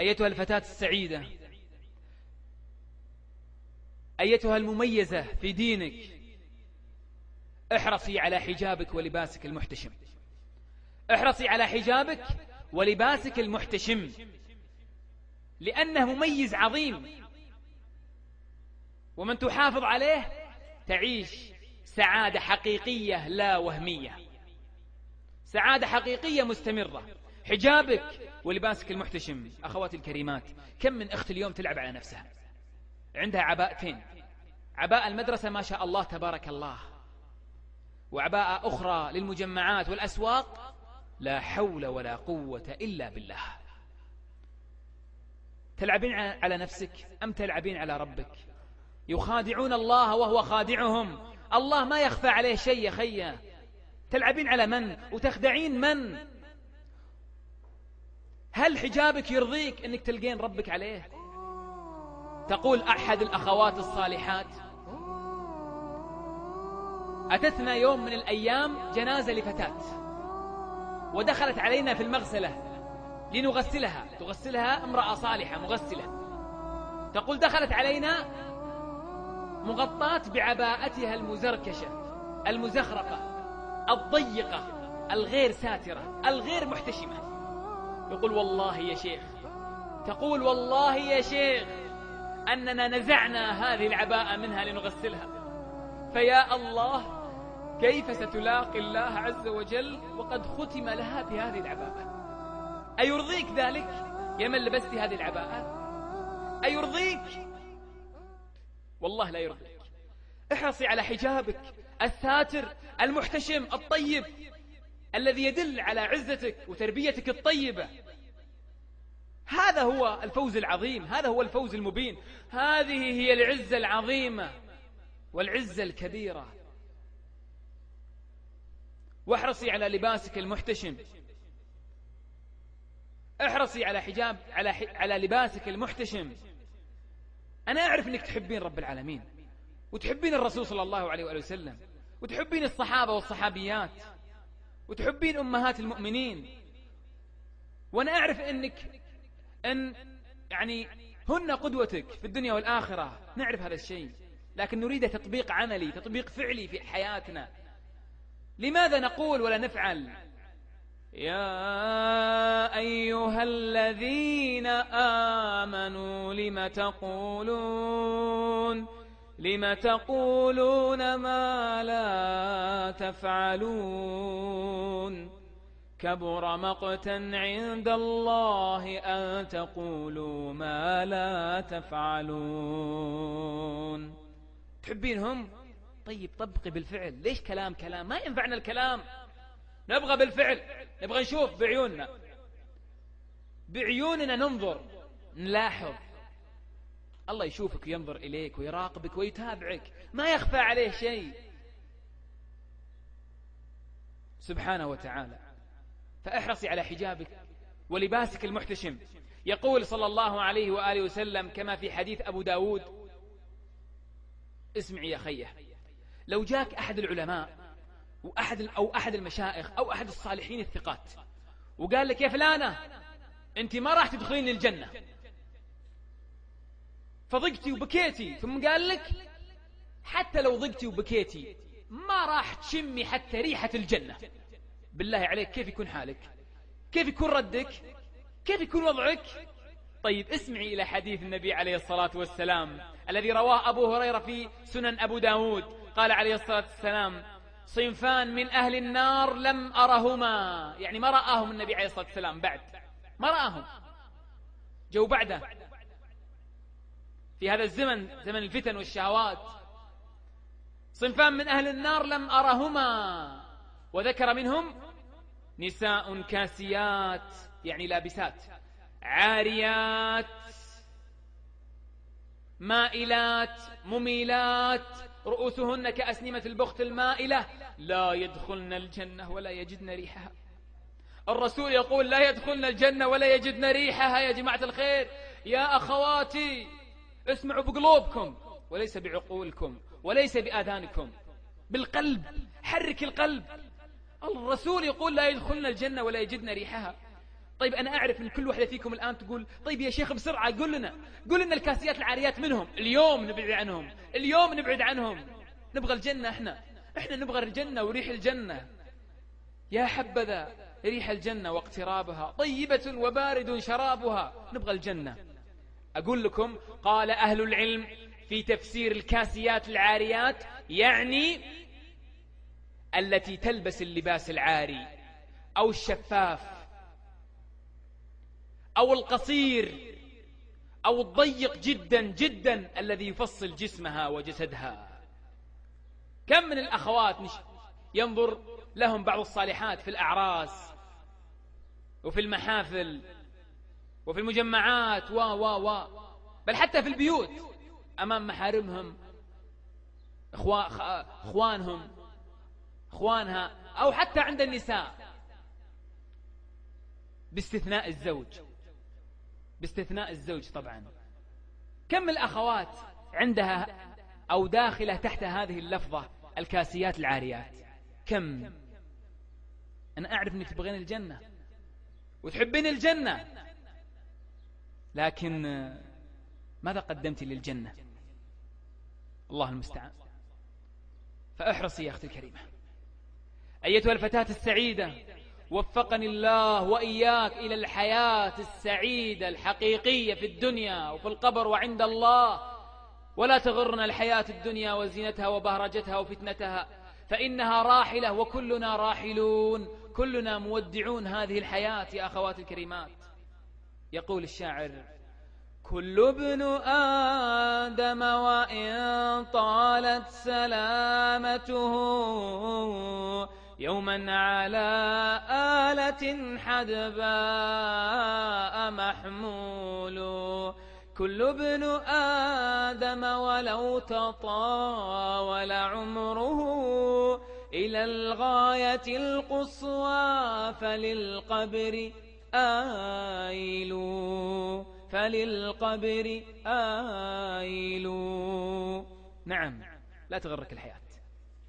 أيتها الفتاة السعيدة. أيتها المميزة في دينك. احرصي على حجابك ولباسك المحتشم. احرصي على حجابك ولباسك المحتشم. لأنه مميز عظيم. ومن تحافظ عليه تعيش سعادة حقيقية لا وهمية. سعادة حقيقية مستمرة. حجابك ولباسك المحتشم أخواتي الكريمات كم من أخت اليوم تلعب على نفسها؟ عندها عباءتين. عباء المدرسة ما شاء الله تبارك الله. وعباءة أخرى للمجمعات والأسواق لا حول ولا قوة إلا بالله. تلعبين على نفسك أم تلعبين على ربك؟ يخادعون الله وهو خادعهم. الله ما يخفى عليه شيء يا خيا. تلعبين على من؟ وتخدعين من؟ هل حجابك يرضيك إنك تلقين ربك عليه؟ تقول أحد الأخوات الصالحات. أتتنا يوم من الأيام جنازة لفتاة ودخلت علينا في المغسلة لنغسلها. تغسلها امرأة صالحة مغسلة. تقول دخلت علينا مغطاة بعباءتها المزركشة المزخرقة الضيقة الغير ساترة الغير محتشمة. يقول والله يا شيخ. تقول والله يا شيخ أننا نزعنا هذه العباءة منها لنغسلها. فيا الله كيف ستلاقي الله عز وجل وقد ختم لها بهذه العباءة؟ أيرضيك ذلك؟ يا من لبست هذه العباءة؟ أيرضيك؟ والله لا يرضيك. احرصي على حجابك الساتر المحتشم الطيب. الذي يدل على عزتك وتربيتك الطيبة. هذا هو الفوز العظيم هذا هو الفوز المبين. هذه هي العزة العظيمة والعزة الكبيرة. واحرصي على لباسك المحتشم. احرصي على حجاب على على لباسك المحتشم. أنا أعرف أنك تحبين رب العالمين وتحبين الرسول صلى الله عليه وآله وسلم وتحبين الصحابة والصحابيات. وتحبين أمهات المؤمنين. وأنا أعرف أنك أن يعني هن قدوتك في الدنيا والآخرة. نعرف هذا الشيء. لكن نريد تطبيق عملي تطبيق فعلي في حياتنا. لماذا نقول ولا نفعل؟ يا أيها الذين آمنوا لم تقولون لم تقولون ما لا تفعلون؟ كبر مقتا عند الله أن تقولوا ما لا تفعلون. تحبينهم؟ طيب طبقي بالفعل. ليش كلام كلام؟ ما ينفعنا الكلام. نبغى بالفعل. نبغى نشوف بعيوننا. بعيوننا ننظر. نلاحظ. الله يشوفك وينظر إليك ويراقبك ويتابعك. ما يخفى عليه شيء. سبحانه وتعالى. فأحرصي على حجابك ولباسك المحتشم. يقول صلى الله عليه وآله وسلم كما في حديث أبو داود. اسمعي يا خيه لو جاك أحد العلماء وأحد أو أحد المشايخ أو أحد الصالحين الثقات وقال لك يا فلانة أنت ما راح تدخلين الجنة. فضقتي وبكيتي. ثم قال لك حتى لو ضقتي وبكيتي ما راح تشمي حتى ريحة الجنة. بالله عليك كيف يكون حالك؟ كيف يكون ردك؟ كيف يكون وضعك؟ طيب اسمعي إلى حديث النبي عليه الصلاة والسلام الذي رواه أبو هريرة في سنن أبو داود. قال عليه الصلاة والسلام صنفان من أهل النار لم أرهما. يعني ما رآهم النبي عليه الصلاة والسلام بعد. ما رآهم. جو بعده. في هذا الزمن زمن الفتن والشهوات. صنفان من أهل النار لم أرهما وذكر منهم نساء كاسيات يعني لابسات عاريات مائلات مميلات رؤوسهن كأسنمة البخت المائلة لا يدخلن الجنة ولا يجدن ريحها. الرسول يقول لا يدخلن الجنة ولا يجدن ريحها يا جماعة الخير يا أخواتي. اسمعوا بقلوبكم وليس بعقولكم وليس بآذانكم. بالقلب حرك القلب. الرسول يقول لا يدخلن الجنة ولا يجدن ريحها. طيب أنا أعرف أن كل واحدة فيكم الآن تقول طيب يا شيخ بسرعة قل لنا قل لنا الكاسيات العاريات منهم. اليوم نبعد عنهم اليوم نبعد عنهم. نبغى الجنة إحنا إحنا نبغى الجنة وريح الجنة. يا حبذا ريح الجنة واقترابها طيبة وبارد شرابها. نبغى الجنة. أقول لكم قال أهل العلم في تفسير الكاسيات العاريات يعني التي تلبس اللباس العاري أو الشفاف أو القصير أو الضيق جدا جدا الذي يفصل جسمها وجسدها. كم من الأخوات ينظر لهم بعض الصالحات في الأعراس وفي المحافل وفي المجمعات و و و بل حتى في البيوت أمام محارمهم إخوانهم إخوانها أو حتى عند النساء. باستثناء الزوج. باستثناء الزوج طبعا. كم الأخوات عندها أو داخلة تحت هذه اللفظة الكاسيات العاريات؟ كم؟ أنا أعرف أنك تبغين الجنة. وتحبين الجنة. لكن ماذا قدمت للجنة؟ الله المستعان. فأحرصي يا أختي الكريمة. أيتها الفتاة السعيدة وفقني الله وإياك إلى الحياة السعيدة الحقيقية في الدنيا وفي القبر وعند الله. ولا تغرنا الحياة الدنيا وزينتها وبهرجتها وفتنتها فإنها راحلة وكلنا راحلون كلنا مودعون هذه الحياة يا أخوات الكريمات. يقول الشاعر كل ابن آدم وإن طالت سلامته يوما على آلة حدباء محمول. كل ابن آدم ولو تطاول عمره إلى الغاية القصوى فللقبر آيل فللقبر آيل نعم لا تغرك الحياة.